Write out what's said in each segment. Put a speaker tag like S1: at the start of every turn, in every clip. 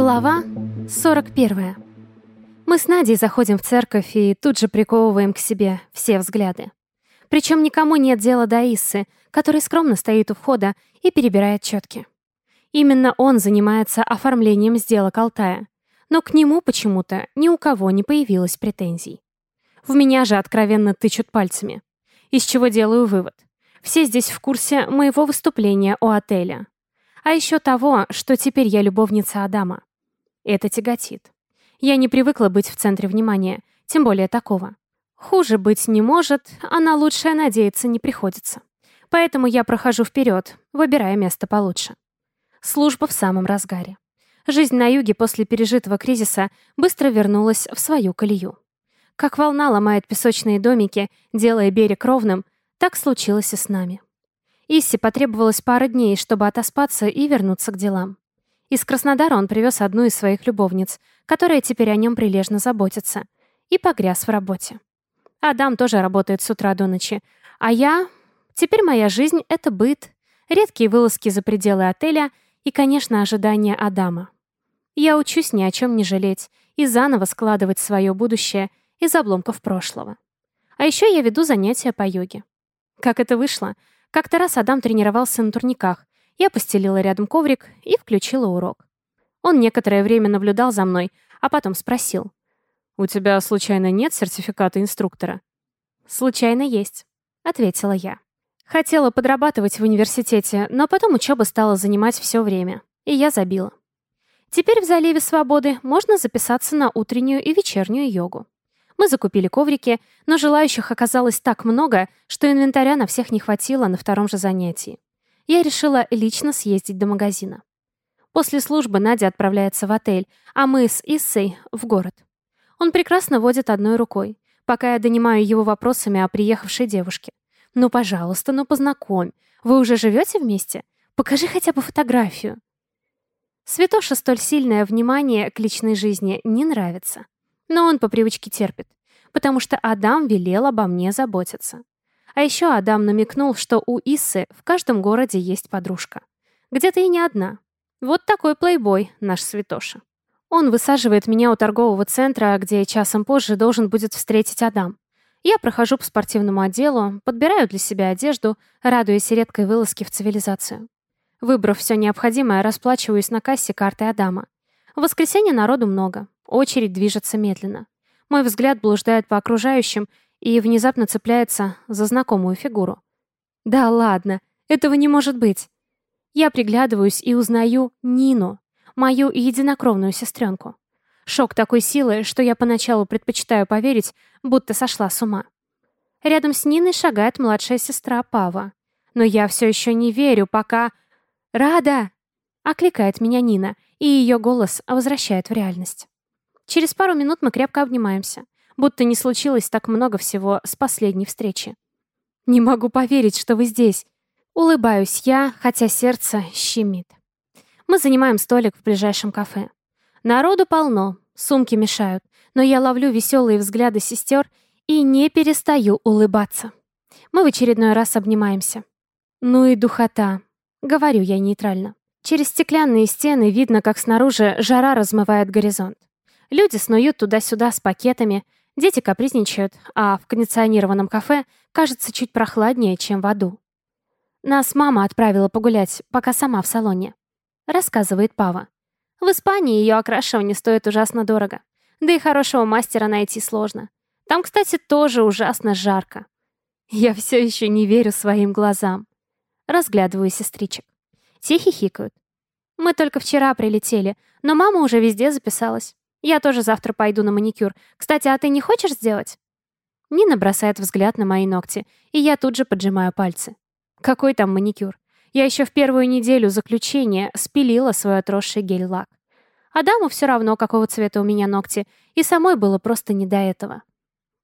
S1: Глава 41. Мы с Надей заходим в церковь и тут же приковываем к себе все взгляды. Причем никому нет дела до Иссы, который скромно стоит у входа и перебирает четки. Именно он занимается оформлением сделок Алтая, но к нему почему-то ни у кого не появилось претензий. В меня же откровенно тычут пальцами. Из чего делаю вывод. Все здесь в курсе моего выступления у отеля. А еще того, что теперь я любовница Адама. Это тяготит. Я не привыкла быть в центре внимания, тем более такого. Хуже быть не может, а на лучшее надеяться не приходится. Поэтому я прохожу вперед, выбирая место получше. Служба в самом разгаре. Жизнь на юге после пережитого кризиса быстро вернулась в свою колею. Как волна ломает песочные домики, делая берег ровным, так случилось и с нами. Иссе потребовалось пара дней, чтобы отоспаться и вернуться к делам. Из Краснодара он привез одну из своих любовниц, которая теперь о нем прилежно заботится, и погряз в работе. Адам тоже работает с утра до ночи, а я... Теперь моя жизнь — это быт, редкие вылазки за пределы отеля и, конечно, ожидания Адама. Я учусь ни о чем не жалеть и заново складывать свое будущее из обломков прошлого. А еще я веду занятия по йоге. Как это вышло — как-то раз Адам тренировался на турниках. Я постелила рядом коврик и включила урок. Он некоторое время наблюдал за мной, а потом спросил. «У тебя, случайно, нет сертификата инструктора?» «Случайно есть», — ответила я. Хотела подрабатывать в университете, но потом учеба стала занимать все время, и я забила. Теперь в заливе Свободы можно записаться на утреннюю и вечернюю йогу. Мы закупили коврики, но желающих оказалось так много, что инвентаря на всех не хватило на втором же занятии. Я решила лично съездить до магазина. После службы Надя отправляется в отель, а мы с Иссой — в город. Он прекрасно водит одной рукой, пока я донимаю его вопросами о приехавшей девушке. «Ну, пожалуйста, ну познакомь. Вы уже живете вместе? Покажи хотя бы фотографию». Святоша столь сильное внимание к личной жизни не нравится. Но он по привычке терпит, потому что Адам велел обо мне заботиться. А еще Адам намекнул, что у Иссы в каждом городе есть подружка. Где-то и не одна. Вот такой плейбой наш святоша. Он высаживает меня у торгового центра, где часом позже должен будет встретить Адам. Я прохожу по спортивному отделу, подбираю для себя одежду, радуясь редкой вылазке в цивилизацию. Выбрав все необходимое, расплачиваюсь на кассе картой Адама. В воскресенье народу много, Очередь движется медленно. Мой взгляд блуждает по окружающим и внезапно цепляется за знакомую фигуру. Да ладно, этого не может быть. Я приглядываюсь и узнаю Нину, мою единокровную сестренку. Шок такой силы, что я поначалу предпочитаю поверить, будто сошла с ума. Рядом с Ниной шагает младшая сестра Пава. Но я все еще не верю, пока... «Рада!» — окликает меня Нина, и ее голос возвращает в реальность. Через пару минут мы крепко обнимаемся, будто не случилось так много всего с последней встречи. «Не могу поверить, что вы здесь!» Улыбаюсь я, хотя сердце щемит. Мы занимаем столик в ближайшем кафе. Народу полно, сумки мешают, но я ловлю веселые взгляды сестер и не перестаю улыбаться. Мы в очередной раз обнимаемся. «Ну и духота», — говорю я нейтрально. Через стеклянные стены видно, как снаружи жара размывает горизонт. Люди снуют туда-сюда с пакетами, дети капризничают, а в кондиционированном кафе кажется чуть прохладнее, чем в аду. Нас мама отправила погулять, пока сама в салоне. Рассказывает Пава. В Испании ее окрашивание стоит ужасно дорого. Да и хорошего мастера найти сложно. Там, кстати, тоже ужасно жарко. Я все еще не верю своим глазам. Разглядываю сестричек. Те хихикают. Мы только вчера прилетели, но мама уже везде записалась. Я тоже завтра пойду на маникюр. Кстати, а ты не хочешь сделать?» Нина бросает взгляд на мои ногти, и я тут же поджимаю пальцы. Какой там маникюр? Я еще в первую неделю заключения спилила свой отросший гель-лак. Адаму все равно, какого цвета у меня ногти, и самой было просто не до этого.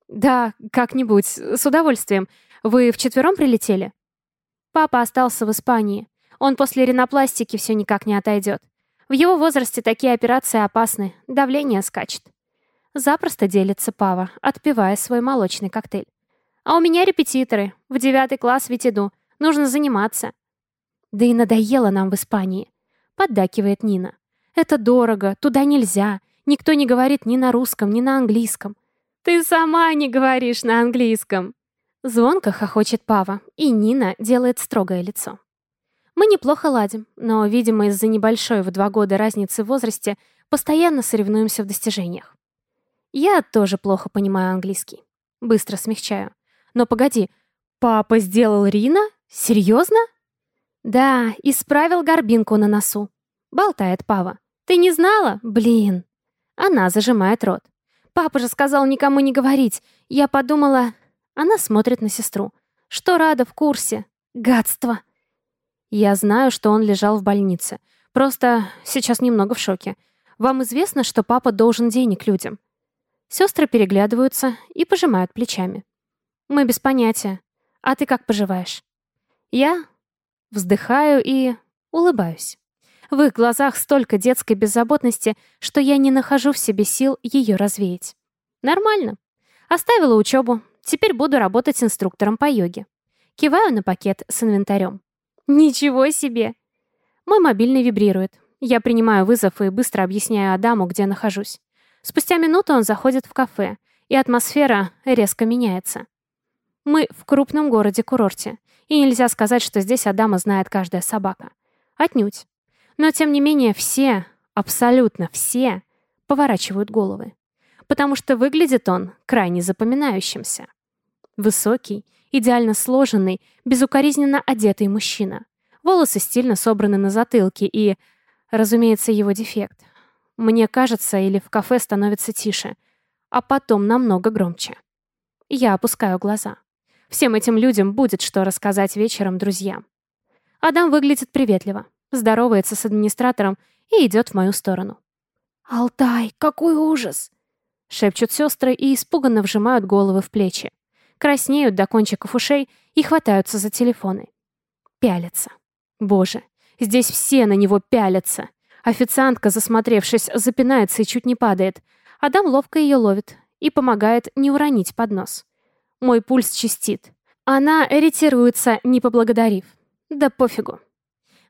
S1: «Да, как-нибудь, с удовольствием. Вы вчетвером прилетели?» Папа остался в Испании. Он после ринопластики все никак не отойдет. В его возрасте такие операции опасны, давление скачет. Запросто делится Пава, отпивая свой молочный коктейль. А у меня репетиторы. В девятый класс ведь иду. Нужно заниматься. Да и надоело нам в Испании. Поддакивает Нина. Это дорого, туда нельзя. Никто не говорит ни на русском, ни на английском. Ты сама не говоришь на английском. Звонко хохочет Пава, и Нина делает строгое лицо. Мы неплохо ладим, но, видимо, из-за небольшой в два года разницы в возрасте постоянно соревнуемся в достижениях. Я тоже плохо понимаю английский. Быстро смягчаю. Но погоди, папа сделал Рина? Серьезно? Да, исправил горбинку на носу. Болтает Пава. Ты не знала? Блин. Она зажимает рот. Папа же сказал никому не говорить. Я подумала... Она смотрит на сестру. Что рада в курсе. Гадство. Я знаю, что он лежал в больнице. Просто сейчас немного в шоке. Вам известно, что папа должен денег людям? Сестры переглядываются и пожимают плечами. Мы без понятия. А ты как поживаешь? Я вздыхаю и улыбаюсь. В их глазах столько детской беззаботности, что я не нахожу в себе сил ее развеять. Нормально. Оставила учебу, Теперь буду работать инструктором по йоге. Киваю на пакет с инвентарем. Ничего себе! Мой мобильный вибрирует. Я принимаю вызов и быстро объясняю Адаму, где нахожусь. Спустя минуту он заходит в кафе, и атмосфера резко меняется. Мы в крупном городе-курорте, и нельзя сказать, что здесь Адама знает каждая собака. Отнюдь. Но, тем не менее, все, абсолютно все, поворачивают головы. Потому что выглядит он крайне запоминающимся. Высокий, идеально сложенный, безукоризненно одетый мужчина. Волосы стильно собраны на затылке и, разумеется, его дефект. Мне кажется, или в кафе становится тише, а потом намного громче. Я опускаю глаза. Всем этим людям будет что рассказать вечером друзьям. Адам выглядит приветливо, здоровается с администратором и идет в мою сторону. «Алтай, какой ужас!» Шепчут сестры и испуганно вжимают головы в плечи краснеют до кончиков ушей и хватаются за телефоны. Пялятся. Боже, здесь все на него пялятся. Официантка, засмотревшись, запинается и чуть не падает. Адам ловко ее ловит и помогает не уронить поднос. Мой пульс чистит. Она ретируется, не поблагодарив. Да пофигу.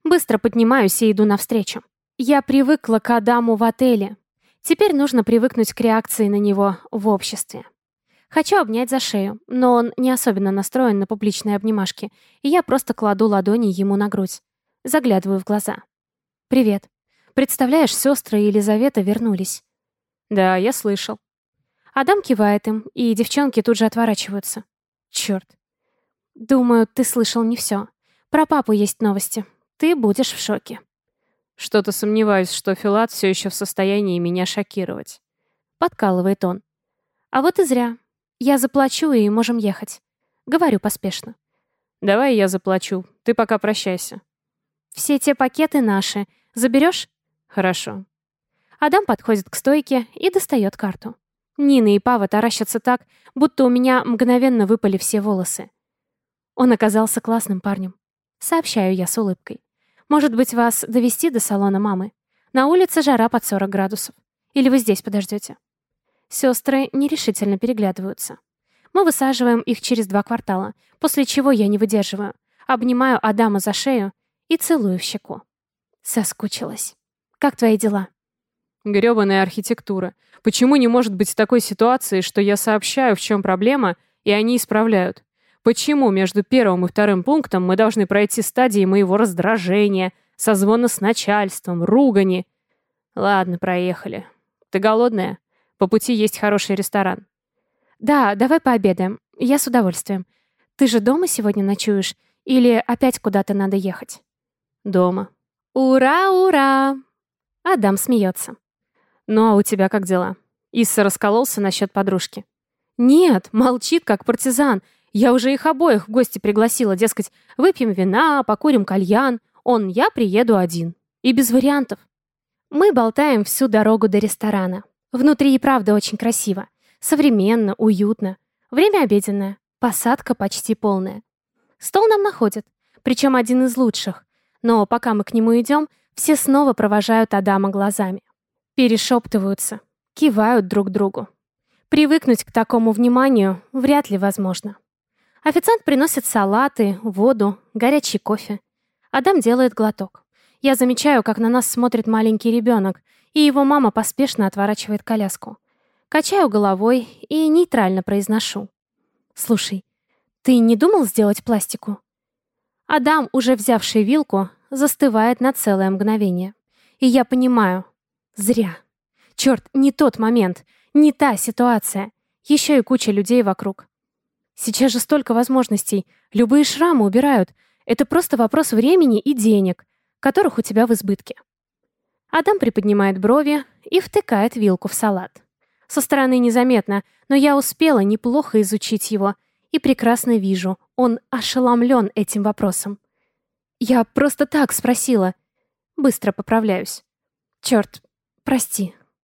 S1: Быстро поднимаюсь и иду навстречу. Я привыкла к Адаму в отеле. Теперь нужно привыкнуть к реакции на него в обществе. Хочу обнять за шею, но он не особенно настроен на публичные обнимашки, и я просто кладу ладони ему на грудь. Заглядываю в глаза. «Привет. Представляешь, сестры и Елизавета вернулись». «Да, я слышал». Адам кивает им, и девчонки тут же отворачиваются. Черт. Думаю, ты слышал не все. Про папу есть новости. Ты будешь в шоке.
S2: Что-то сомневаюсь, что Филат все еще в состоянии меня шокировать.
S1: Подкалывает он. А вот и зря. «Я заплачу, и можем ехать». Говорю поспешно.
S2: «Давай я заплачу. Ты пока прощайся».
S1: «Все те пакеты наши. Заберешь?»
S2: «Хорошо».
S1: Адам подходит к стойке и достает карту. Нина и Пава таращатся так, будто у меня мгновенно выпали все волосы. Он оказался классным парнем. Сообщаю я с улыбкой. Может быть, вас довести до салона мамы? На улице жара под 40 градусов. Или вы здесь подождете? Сестры нерешительно переглядываются. Мы высаживаем их через два квартала, после чего я не выдерживаю. Обнимаю Адама за шею и целую в щеку. Соскучилась. Как твои дела?
S2: Грёбаная архитектура. Почему не может быть такой ситуации, что я сообщаю, в чем проблема, и они исправляют? Почему между первым и вторым пунктом мы должны пройти стадии моего раздражения, созвона с начальством, ругани? Ладно, проехали. Ты голодная? По пути есть хороший ресторан.
S1: Да, давай пообедаем. Я с удовольствием. Ты же дома сегодня ночуешь? Или опять куда-то надо ехать?
S2: Дома.
S1: Ура, ура! Адам смеется.
S2: Ну а у тебя как дела? Исса раскололся насчет подружки.
S1: Нет, молчит, как партизан. Я уже их обоих в гости пригласила, дескать, выпьем вина, покурим кальян. Он, я приеду один. И без вариантов. Мы болтаем всю дорогу до ресторана. Внутри и правда очень красиво. Современно, уютно. Время обеденное. Посадка почти полная. Стол нам находят. Причем один из лучших. Но пока мы к нему идем, все снова провожают Адама глазами. Перешептываются. Кивают друг другу. Привыкнуть к такому вниманию вряд ли возможно. Официант приносит салаты, воду, горячий кофе. Адам делает глоток. Я замечаю, как на нас смотрит маленький ребенок, и его мама поспешно отворачивает коляску. Качаю головой и нейтрально произношу. «Слушай, ты не думал сделать пластику?» Адам, уже взявший вилку, застывает на целое мгновение. И я понимаю. Зря. Черт, не тот момент, не та ситуация. Еще и куча людей вокруг. Сейчас же столько возможностей. Любые шрамы убирают. Это просто вопрос времени и денег, которых у тебя в избытке. Адам приподнимает брови и втыкает вилку в салат. Со стороны незаметно, но я успела неплохо изучить его и прекрасно вижу, он ошеломлен этим вопросом. Я просто так спросила. Быстро поправляюсь. Черт, прости.